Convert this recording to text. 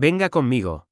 Venga conmigo.